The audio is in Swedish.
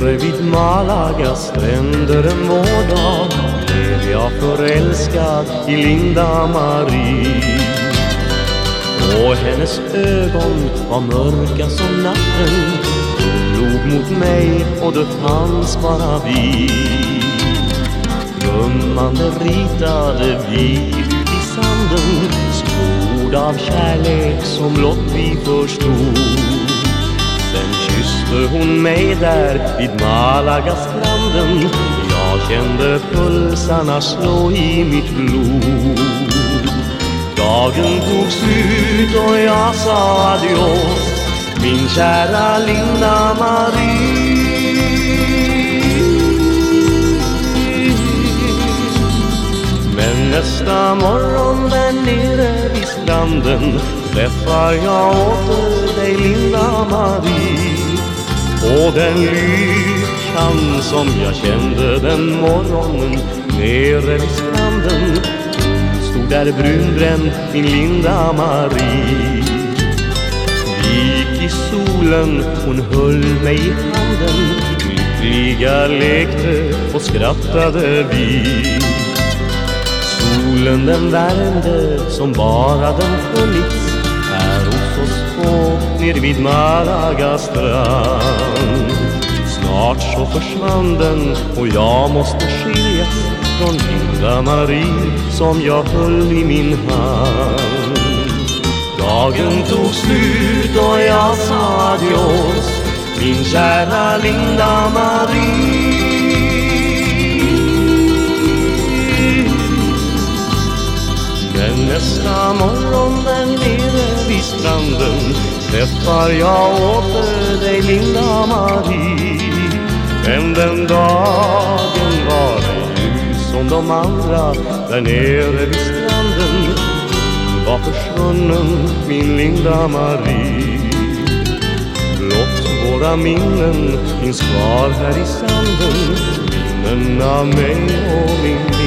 Vid Malagas stränder en vårdag blev jag förälskad i Linda Marie. Och hennes ögon var mörka som natten Hon log mot mig och det fanns bara vi Drömmande ritade vi ut i sanden Spord av kärlek som blott vi förstod mötte hon mig där vid Malagastranden. Jag kände pulsarna slå i mitt blod. Dagen tog slut och jag sa adios Min kära Linda Marie. Men nästa morgon där nere vid stranden Träffar jag åter dig Linda Marie. Och den lyckan som jag kände den morgonen Nere vid stranden Stod där brunbränd min Linda Marie. Vi gick i solen, hon höll mig i handen. Lyckliga lekte och skrattade vi. Solen den värmde som bara den funnits ner vid Malaga strand. Snart så försvann den och jag måste skiljas Från Linda Marie som jag höll i min hand. Dagen tog slut och jag sa adios Min kära Linda Marie. Men nästa morgon den nere Träffar jag åter dig Linda Marie. Men den dagen var ej ljus som de andra Där nere vid stranden. Var försvunnen min Linda Marie. Blott våra minnen finns kvar här i sanden. Minnen av mig och min